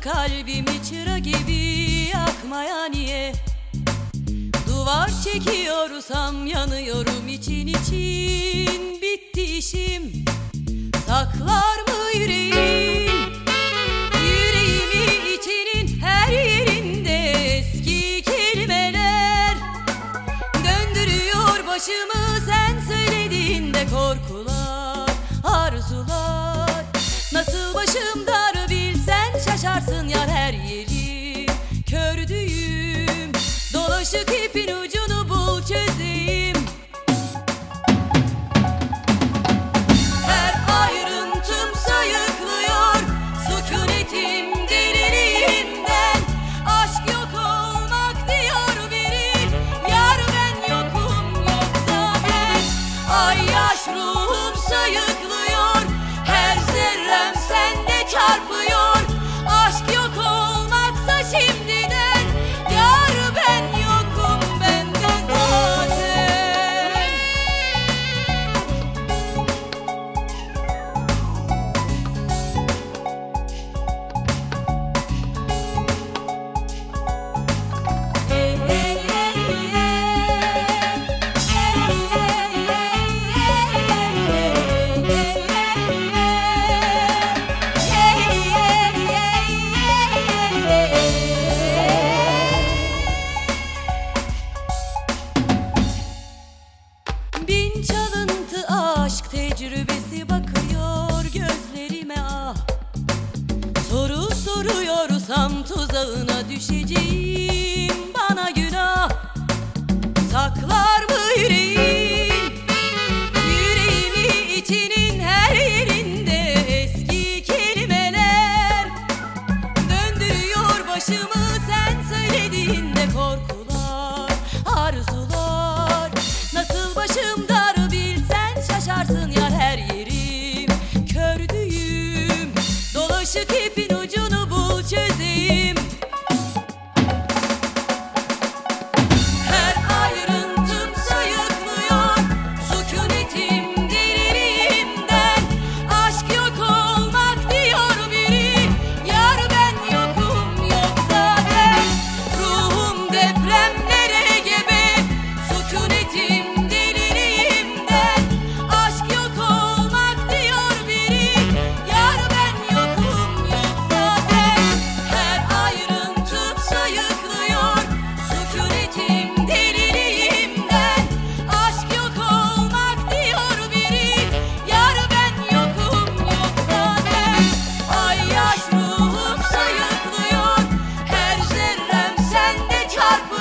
Kalbimi çıra gibi yakmaya niye? Duvar çekiyorsam yanıyorum için için Bitti işim. Saklar ipin ucunu bul çözeyim. Her ayrıntım sayıklıyor Sükunetim deliliğimden Aşk yok olmak diyor biri Yar ben yokum yoksa ben. Ay yaş ruhum sayıklıyor Her zerrem sende çarpıyor soruyorsam tuzağına düşeceğim çarpı